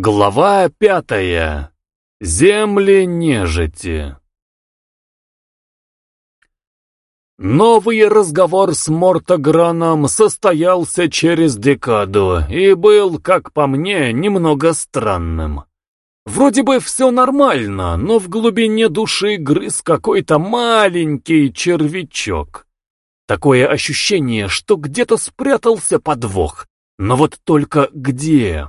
Глава пятая. Земли нежити. Новый разговор с Мортограном состоялся через декаду и был, как по мне, немного странным. Вроде бы все нормально, но в глубине души грыз какой-то маленький червячок. Такое ощущение, что где-то спрятался подвох, но вот только где?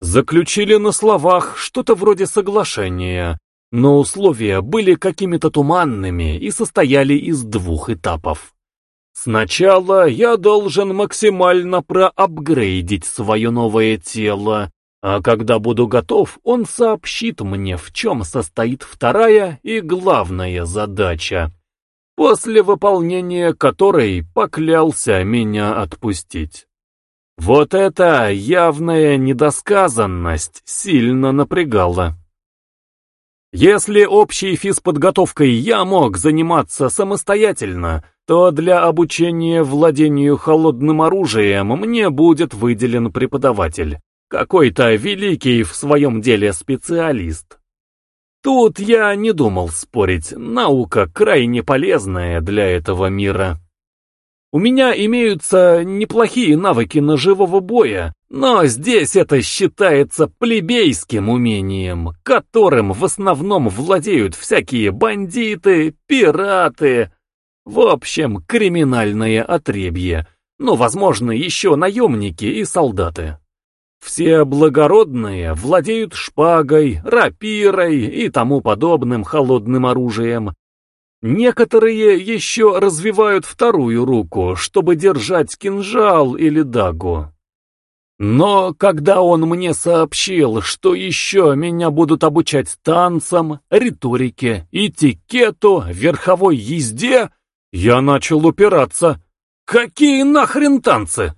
Заключили на словах что-то вроде соглашения, но условия были какими-то туманными и состояли из двух этапов. Сначала я должен максимально проапгрейдить свое новое тело, а когда буду готов, он сообщит мне, в чем состоит вторая и главная задача, после выполнения которой поклялся меня отпустить. Вот эта явная недосказанность сильно напрягала. Если общей физподготовкой я мог заниматься самостоятельно, то для обучения владению холодным оружием мне будет выделен преподаватель, какой-то великий в своем деле специалист. Тут я не думал спорить, наука крайне полезная для этого мира. У меня имеются неплохие навыки ножевого боя, но здесь это считается плебейским умением, которым в основном владеют всякие бандиты, пираты, в общем, криминальное отребье, ну, возможно, еще наемники и солдаты. Все благородные владеют шпагой, рапирой и тому подобным холодным оружием, Некоторые еще развивают вторую руку, чтобы держать кинжал или дагу. Но когда он мне сообщил, что еще меня будут обучать танцам, риторике, этикету, верховой езде, я начал упираться. Какие нахрен танцы?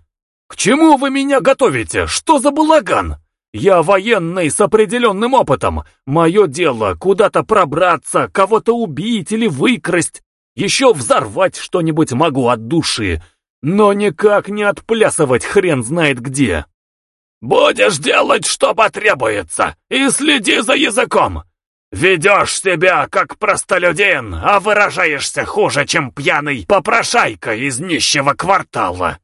К чему вы меня готовите? Что за балаган? Я военный с определенным опытом. Мое дело куда-то пробраться, кого-то убить или выкрасть. Еще взорвать что-нибудь могу от души, но никак не отплясывать хрен знает где. Будешь делать, что потребуется, и следи за языком. Ведешь себя, как простолюдин, а выражаешься хуже, чем пьяный попрошайка из нищего квартала.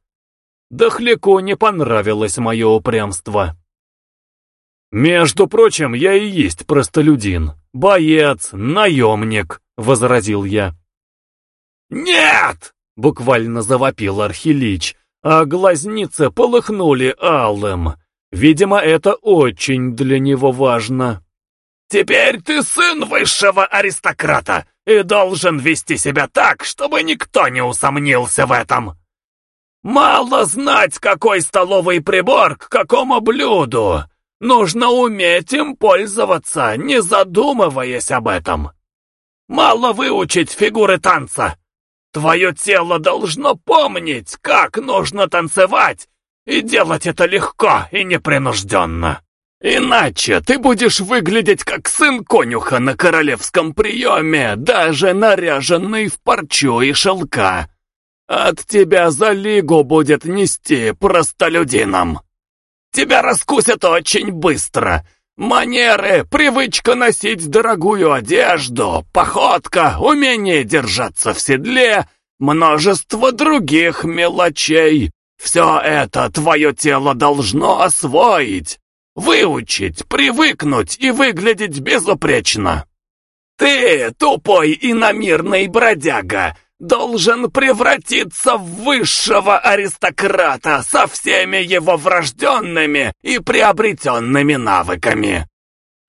Дохляку не понравилось мое упрямство. «Между прочим, я и есть простолюдин, боец, наемник», — возразил я. «Нет!» — буквально завопил Архилич, а глазницы полыхнули алым. Видимо, это очень для него важно. «Теперь ты сын высшего аристократа и должен вести себя так, чтобы никто не усомнился в этом. Мало знать, какой столовый прибор к какому блюду. Нужно уметь им пользоваться, не задумываясь об этом. Мало выучить фигуры танца. Твое тело должно помнить, как нужно танцевать, и делать это легко и непринужденно. Иначе ты будешь выглядеть как сын конюха на королевском приеме, даже наряженный в парчу и шелка. От тебя за лигу будет нести простолюдином. Тебя раскусят очень быстро. Манеры, привычка носить дорогую одежду, походка, умение держаться в седле, множество других мелочей. Все это твое тело должно освоить, выучить, привыкнуть и выглядеть безупречно. Ты, тупой иномирный бродяга, должен превратиться в высшего аристократа со всеми его врожденными и приобретенными навыками.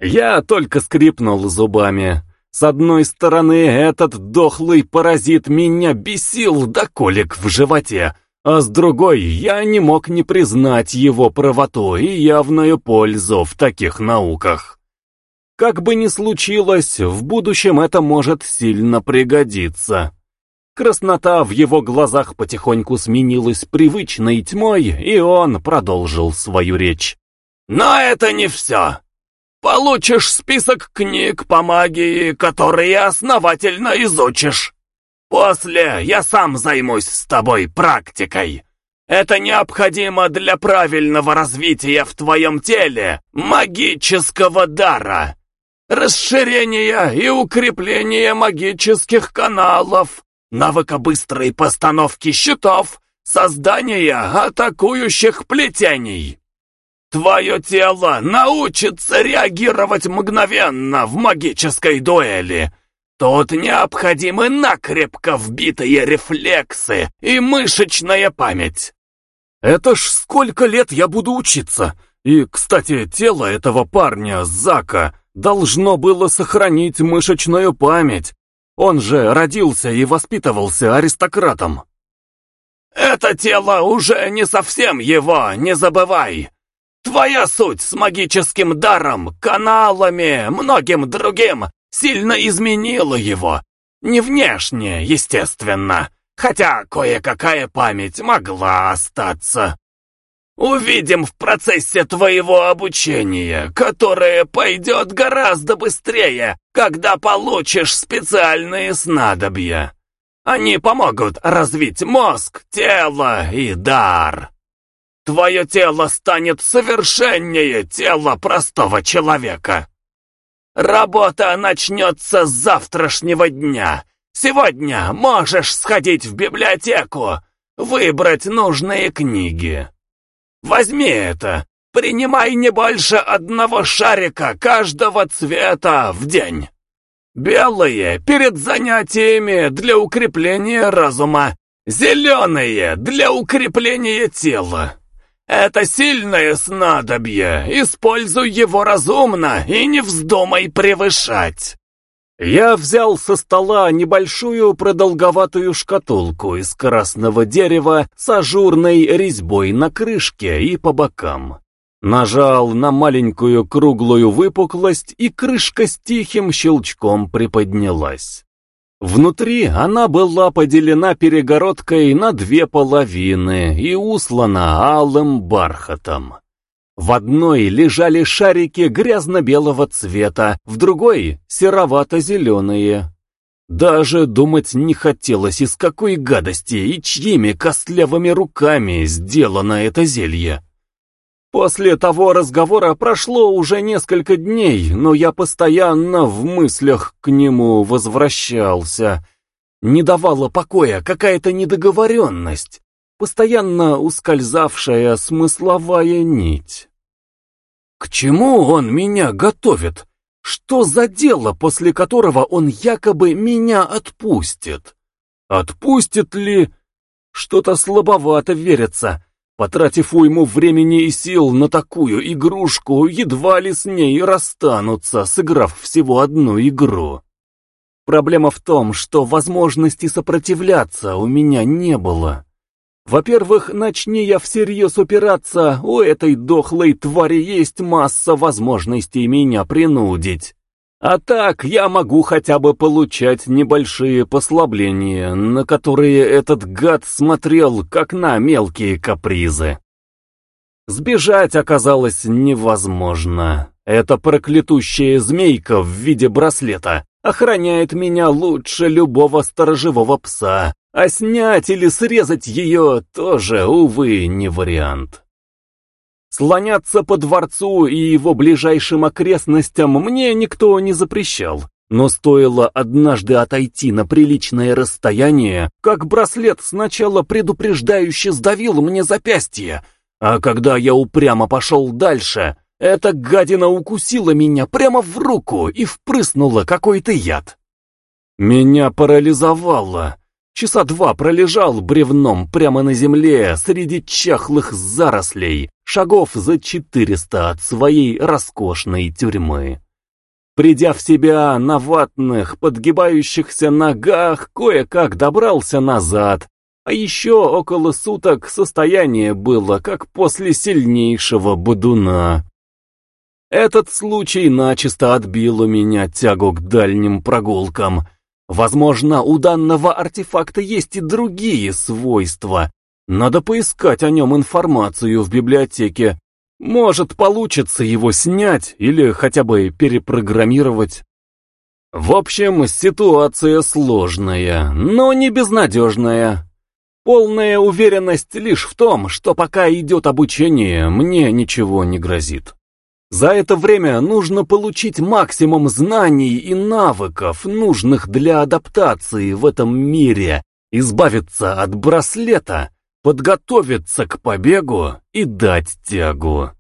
Я только скрипнул зубами. С одной стороны, этот дохлый паразит меня бесил до колик в животе, а с другой, я не мог не признать его правоту и явную пользу в таких науках. Как бы ни случилось, в будущем это может сильно пригодиться. Краснота в его глазах потихоньку сменилась привычной тьмой, и он продолжил свою речь. «Но это не все. Получишь список книг по магии, которые основательно изучишь. После я сам займусь с тобой практикой. Это необходимо для правильного развития в твоем теле магического дара, расширения и укрепления магических каналов, навыка быстрой постановки щитов, создания атакующих плетений. Твое тело научится реагировать мгновенно в магической дуэли. Тут необходимы накрепко вбитые рефлексы и мышечная память. Это ж сколько лет я буду учиться. И, кстати, тело этого парня, Зака, должно было сохранить мышечную память. Он же родился и воспитывался аристократом. Это тело уже не совсем его, не забывай. Твоя суть с магическим даром, каналами, многим другим сильно изменила его. Не внешне, естественно, хотя кое-какая память могла остаться. Увидим в процессе твоего обучения, которое пойдет гораздо быстрее, когда получишь специальные снадобья. Они помогут развить мозг, тело и дар. Твое тело станет совершеннее тела простого человека. Работа начнется с завтрашнего дня. Сегодня можешь сходить в библиотеку, выбрать нужные книги. Возьми это, принимай не больше одного шарика каждого цвета в день. Белые перед занятиями для укрепления разума, зеленые для укрепления тела. Это сильное снадобье, используй его разумно и не вздумай превышать. Я взял со стола небольшую продолговатую шкатулку из красного дерева с ажурной резьбой на крышке и по бокам. Нажал на маленькую круглую выпуклость, и крышка с тихим щелчком приподнялась. Внутри она была поделена перегородкой на две половины и услана алым бархатом. В одной лежали шарики грязно-белого цвета, в другой — серовато-зеленые. Даже думать не хотелось, из какой гадости и чьими костлявыми руками сделано это зелье. После того разговора прошло уже несколько дней, но я постоянно в мыслях к нему возвращался. Не давала покоя какая-то недоговоренность, постоянно ускользавшая смысловая нить. К чему он меня готовит? Что за дело, после которого он якобы меня отпустит? Отпустит ли? Что-то слабовато верится. Потратив уйму времени и сил на такую игрушку, едва ли с ней расстанутся, сыграв всего одну игру. Проблема в том, что возможности сопротивляться у меня не было. Во-первых, начни я всерьез упираться, у этой дохлой твари есть масса возможностей меня принудить. А так я могу хотя бы получать небольшие послабления, на которые этот гад смотрел, как на мелкие капризы. Сбежать оказалось невозможно. Эта проклятущая змейка в виде браслета охраняет меня лучше любого сторожевого пса, а снять или срезать ее тоже, увы, не вариант. Слоняться по дворцу и его ближайшим окрестностям мне никто не запрещал. Но стоило однажды отойти на приличное расстояние, как браслет сначала предупреждающе сдавил мне запястье, а когда я упрямо пошел дальше, эта гадина укусила меня прямо в руку и впрыснула какой-то яд. Меня парализовало. Часа два пролежал бревном прямо на земле среди чахлых зарослей, шагов за четыреста от своей роскошной тюрьмы. Придя в себя на ватных, подгибающихся ногах, кое-как добрался назад, а еще около суток состояние было, как после сильнейшего бодуна. Этот случай начисто отбил у меня тягу к дальним прогулкам — Возможно, у данного артефакта есть и другие свойства. Надо поискать о нем информацию в библиотеке. Может, получится его снять или хотя бы перепрограммировать. В общем, ситуация сложная, но не безнадежная. Полная уверенность лишь в том, что пока идет обучение, мне ничего не грозит. За это время нужно получить максимум знаний и навыков, нужных для адаптации в этом мире, избавиться от браслета, подготовиться к побегу и дать тягу.